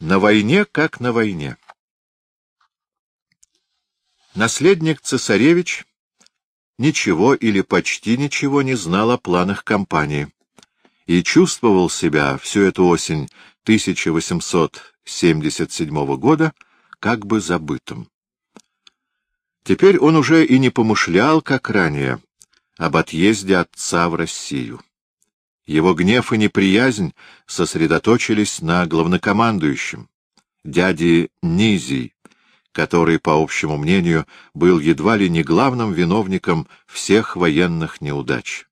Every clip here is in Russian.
На войне, как на войне. Наследник цесаревич ничего или почти ничего не знал о планах кампании и чувствовал себя всю эту осень 1877 года как бы забытым. Теперь он уже и не помышлял, как ранее, об отъезде отца в Россию. Его гнев и неприязнь сосредоточились на главнокомандующем, дяде Низий, который, по общему мнению, был едва ли не главным виновником всех военных неудач.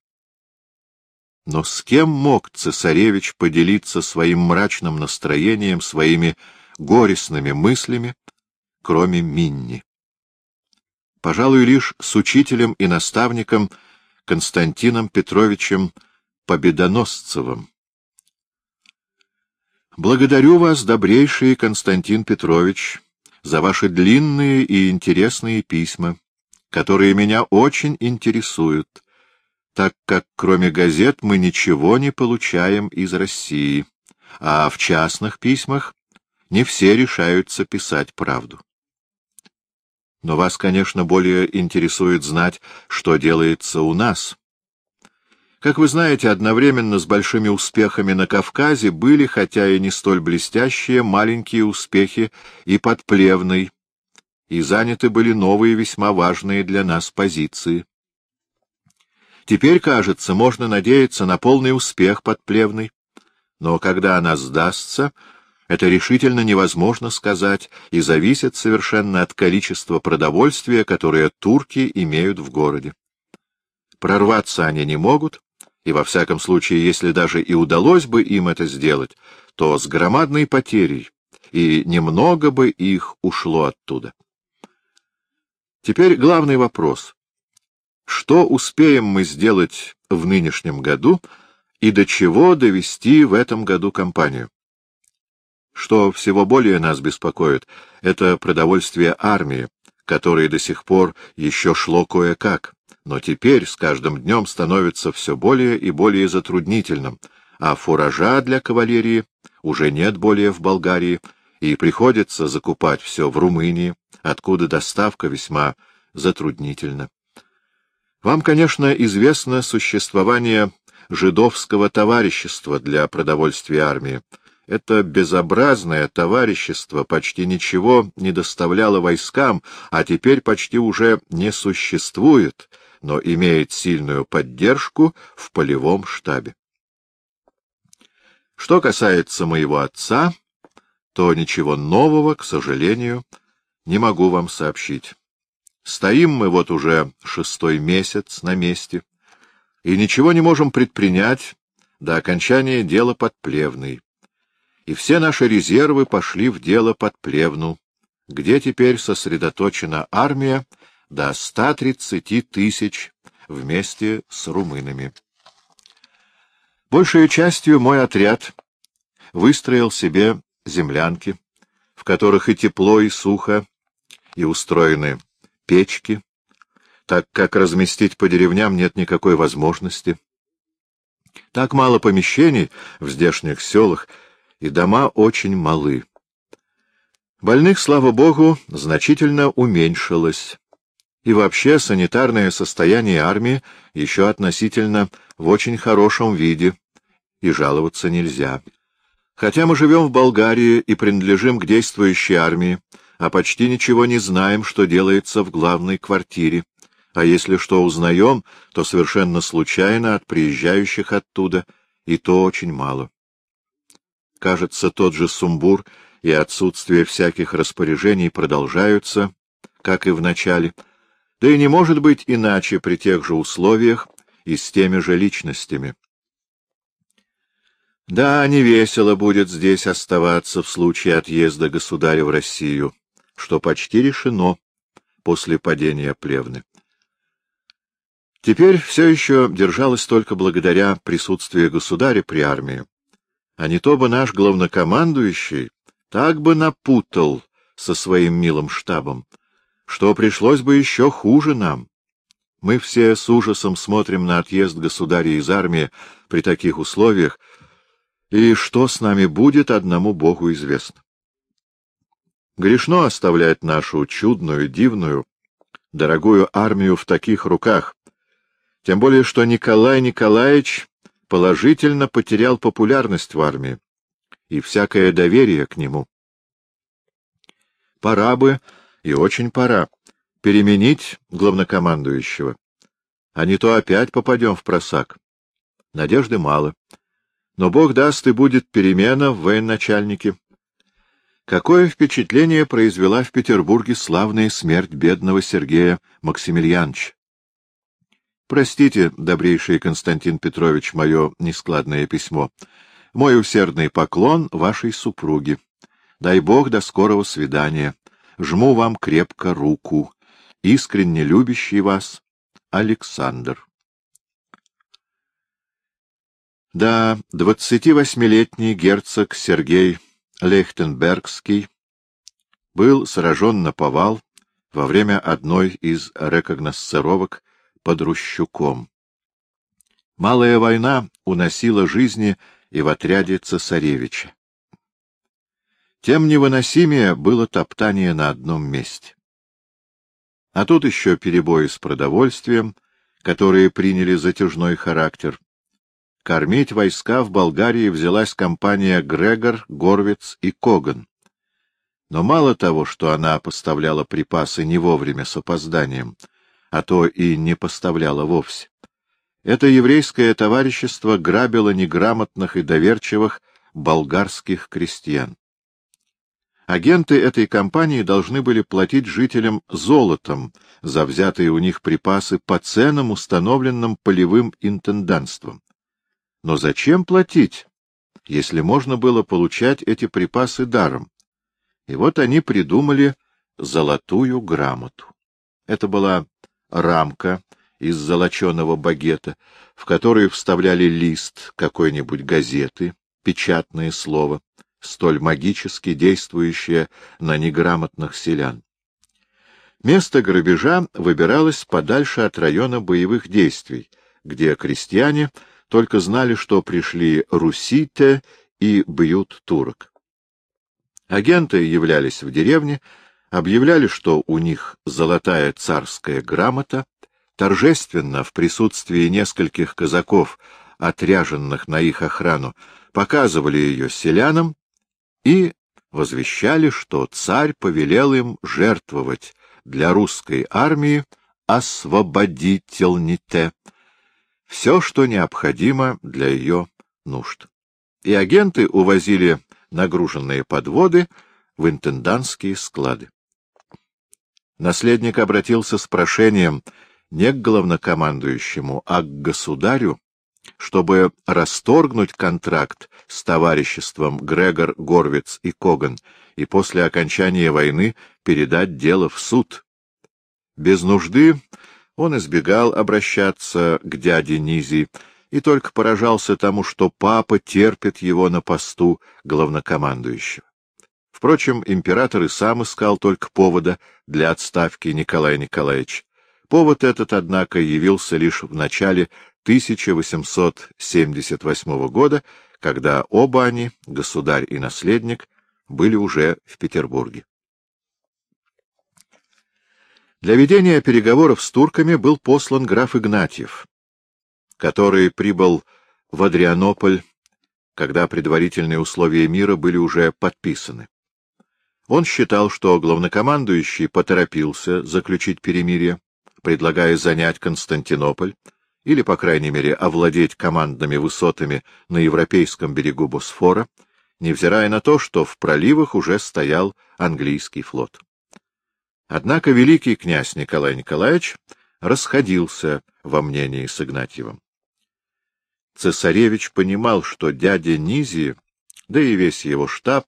Но с кем мог цесаревич поделиться своим мрачным настроением, своими горестными мыслями, кроме Минни? Пожалуй, лишь с учителем и наставником Константином Петровичем Победоносцевым. Благодарю вас, добрейший Константин Петрович, за ваши длинные и интересные письма, которые меня очень интересуют, так как кроме газет мы ничего не получаем из России, а в частных письмах не все решаются писать правду. Но вас, конечно, более интересует знать, что делается у нас, как вы знаете, одновременно с большими успехами на Кавказе были, хотя и не столь блестящие, маленькие успехи и под Плевной, и заняты были новые весьма важные для нас позиции. Теперь, кажется, можно надеяться на полный успех под Плевной, но когда она сдастся, это решительно невозможно сказать и зависит совершенно от количества продовольствия, которое турки имеют в городе. Прорваться они не могут, и во всяком случае, если даже и удалось бы им это сделать, то с громадной потерей, и немного бы их ушло оттуда. Теперь главный вопрос. Что успеем мы сделать в нынешнем году и до чего довести в этом году кампанию? Что всего более нас беспокоит, это продовольствие армии, которое до сих пор еще шло кое-как но теперь с каждым днем становится все более и более затруднительным, а фуража для кавалерии уже нет более в Болгарии, и приходится закупать все в Румынии, откуда доставка весьма затруднительна. Вам, конечно, известно существование жидовского товарищества для продовольствия армии. Это безобразное товарищество почти ничего не доставляло войскам, а теперь почти уже не существует, но имеет сильную поддержку в полевом штабе. Что касается моего отца, то ничего нового, к сожалению, не могу вам сообщить. Стоим мы вот уже шестой месяц на месте, и ничего не можем предпринять до окончания дела под Плевной. И все наши резервы пошли в дело под Плевну, где теперь сосредоточена армия до 130 тысяч вместе с румынами. Большей частью мой отряд выстроил себе землянки, в которых и тепло, и сухо, и устроены печки, так как разместить по деревням нет никакой возможности. Так мало помещений в здешних селах, и дома очень малы. Больных, слава богу, значительно уменьшилось и вообще санитарное состояние армии еще относительно в очень хорошем виде, и жаловаться нельзя. Хотя мы живем в Болгарии и принадлежим к действующей армии, а почти ничего не знаем, что делается в главной квартире, а если что узнаем, то совершенно случайно от приезжающих оттуда, и то очень мало. Кажется, тот же сумбур и отсутствие всяких распоряжений продолжаются, как и в начале, да и не может быть иначе при тех же условиях и с теми же личностями. Да, не весело будет здесь оставаться в случае отъезда государя в Россию, что почти решено после падения Плевны. Теперь все еще держалось только благодаря присутствию государя при армии, а не то бы наш главнокомандующий так бы напутал со своим милым штабом, что пришлось бы еще хуже нам. Мы все с ужасом смотрим на отъезд государя из армии при таких условиях, и что с нами будет, одному Богу известно. Грешно оставлять нашу чудную, дивную, дорогую армию в таких руках, тем более что Николай Николаевич положительно потерял популярность в армии и всякое доверие к нему. Пора бы, и очень пора, переменить главнокомандующего, а не то опять попадем в просак. Надежды мало. Но Бог даст, и будет перемена в военачальнике. Какое впечатление произвела в Петербурге славная смерть бедного Сергея Максимiliaновича? Простите, добрейший Константин Петрович, мое нескладное письмо. Мой усердный поклон вашей супруге. Дай Бог до скорого свидания. Жму вам крепко руку. Искренне любящий вас Александр. Да, двадцативосьмилетний герцог Сергей Лехтенбергский был сражен на повал во время одной из рекогносцировок под Рущуком. Малая война уносила жизни и в отряде цесаревича. Тем невыносимее было топтание на одном месте. А тут еще перебои с продовольствием, которые приняли затяжной характер, Кормить войска в Болгарии взялась компания Грегор, Горвиц и Коган. Но мало того, что она поставляла припасы не вовремя с опозданием, а то и не поставляла вовсе. Это еврейское товарищество грабило неграмотных и доверчивых болгарских крестьян. Агенты этой компании должны были платить жителям золотом за взятые у них припасы по ценам, установленным полевым интендантством. Но зачем платить, если можно было получать эти припасы даром? И вот они придумали золотую грамоту. Это была рамка из золоченого багета, в которую вставляли лист какой-нибудь газеты, печатное слово, столь магически действующее на неграмотных селян. Место грабежа выбиралось подальше от района боевых действий, где крестьяне только знали, что пришли русите и бьют турок. Агенты являлись в деревне, объявляли, что у них золотая царская грамота, торжественно в присутствии нескольких казаков, отряженных на их охрану, показывали ее селянам и возвещали, что царь повелел им жертвовать для русской армии освободительните, все, что необходимо для ее нужд. И агенты увозили нагруженные подводы в интендантские склады. Наследник обратился с прошением не к главнокомандующему, а к государю, чтобы расторгнуть контракт с товариществом Грегор, Горвиц и Коган и после окончания войны передать дело в суд. Без нужды он избегал обращаться к дяде Низи и только поражался тому, что папа терпит его на посту главнокомандующего. Впрочем, император и сам искал только повода для отставки Николая Николаевича. Повод этот, однако, явился лишь в начале 1878 года, когда оба они, государь и наследник, были уже в Петербурге. Для ведения переговоров с турками был послан граф Игнатьев, который прибыл в Адрианополь, когда предварительные условия мира были уже подписаны. Он считал, что главнокомандующий поторопился заключить перемирие, предлагая занять Константинополь, или, по крайней мере, овладеть командными высотами на европейском берегу Босфора, невзирая на то, что в проливах уже стоял английский флот. Однако великий князь Николай Николаевич расходился во мнении с Игнатьевым. Цесаревич понимал, что дядя Низи, да и весь его штаб,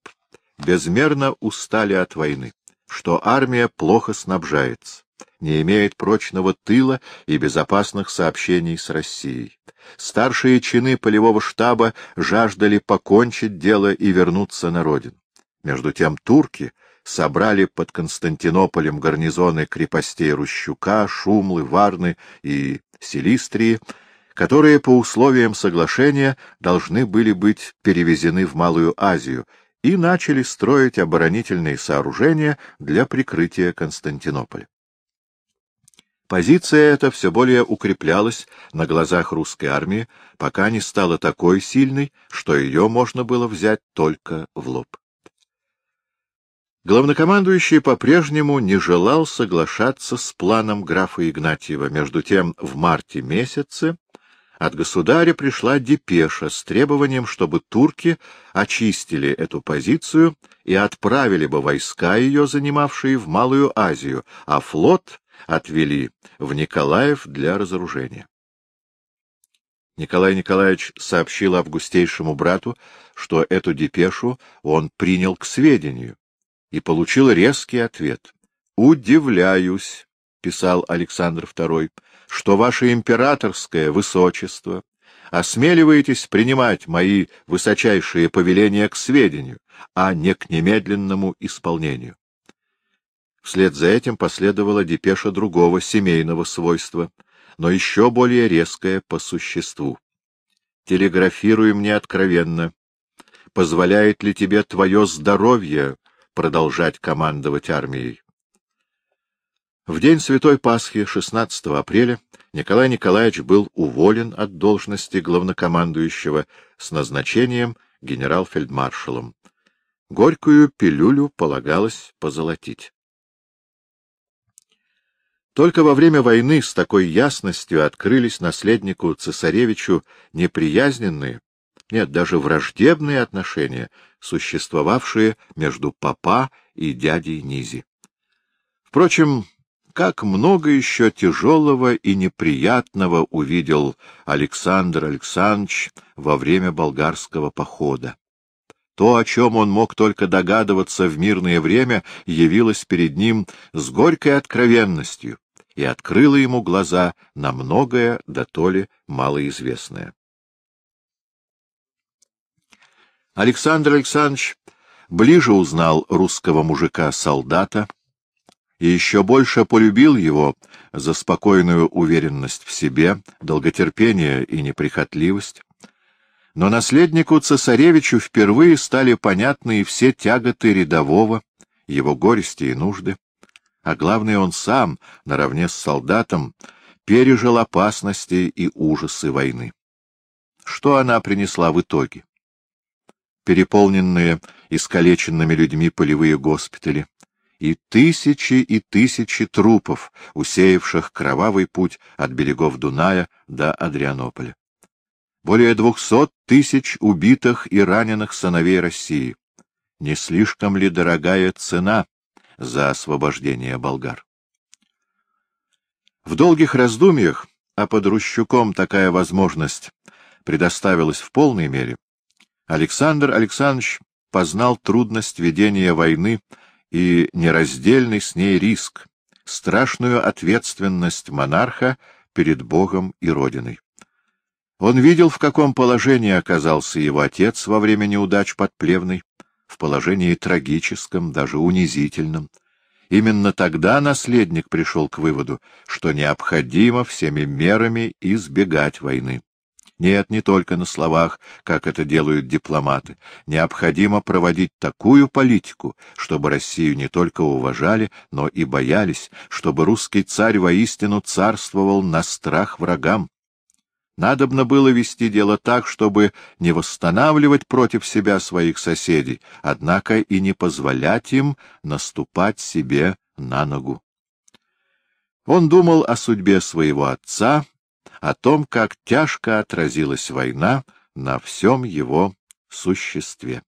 безмерно устали от войны, что армия плохо снабжается, не имеет прочного тыла и безопасных сообщений с Россией. Старшие чины полевого штаба жаждали покончить дело и вернуться на родину. Между тем турки — собрали под Константинополем гарнизоны крепостей Рущука, Шумлы, Варны и Селистрии, которые по условиям соглашения должны были быть перевезены в Малую Азию и начали строить оборонительные сооружения для прикрытия Константинополя. Позиция эта все более укреплялась на глазах русской армии, пока не стала такой сильной, что ее можно было взять только в лоб. Главнокомандующий по-прежнему не желал соглашаться с планом графа Игнатьева. Между тем, в марте месяце от государя пришла депеша с требованием, чтобы турки очистили эту позицию и отправили бы войска ее, занимавшие в Малую Азию, а флот отвели в Николаев для разоружения. Николай Николаевич сообщил августейшему брату, что эту депешу он принял к сведению и получил резкий ответ. «Удивляюсь», — писал Александр II, — «что ваше императорское высочество осмеливаетесь принимать мои высочайшие повеления к сведению, а не к немедленному исполнению. Вслед за этим последовала депеша другого семейного свойства, но еще более резкая по существу. Телеграфируй мне откровенно. Позволяет ли тебе твое здоровье продолжать командовать армией? В день Святой Пасхи, 16 апреля, Николай Николаевич был уволен от должности главнокомандующего с назначением генерал-фельдмаршалом. Горькую пилюлю полагалось позолотить. Только во время войны с такой ясностью открылись наследнику цесаревичу неприязненные, нет, даже враждебные отношения, существовавшие между папа и дядей Низи. Впрочем, как много еще тяжелого и неприятного увидел Александр Александрович во время болгарского похода. То, о чем он мог только догадываться в мирное время, явилось перед ним с горькой откровенностью, и открыла ему глаза на многое, да то ли малоизвестное. Александр Александрович ближе узнал русского мужика-солдата и еще больше полюбил его за спокойную уверенность в себе, долготерпение и неприхотливость. Но наследнику цесаревичу впервые стали понятны и все тяготы рядового, его горести и нужды а главное, он сам, наравне с солдатом, пережил опасности и ужасы войны. Что она принесла в итоге? Переполненные искалеченными людьми полевые госпитали и тысячи и тысячи трупов, усеявших кровавый путь от берегов Дуная до Адрианополя. Более двухсот тысяч убитых и раненых сыновей России. Не слишком ли дорогая цена за освобождение болгар. В долгих раздумьях, а под Рущуком такая возможность предоставилась в полной мере, Александр Александрович познал трудность ведения войны и нераздельный с ней риск, страшную ответственность монарха перед Богом и Родиной. Он видел, в каком положении оказался его отец во время неудач под Плевной, в положении трагическом, даже унизительном. Именно тогда наследник пришел к выводу, что необходимо всеми мерами избегать войны. Нет, не только на словах, как это делают дипломаты. Необходимо проводить такую политику, чтобы Россию не только уважали, но и боялись, чтобы русский царь воистину царствовал на страх врагам. Надобно было вести дело так, чтобы не восстанавливать против себя своих соседей, однако и не позволять им наступать себе на ногу. Он думал о судьбе своего отца, о том, как тяжко отразилась война на всем его существе.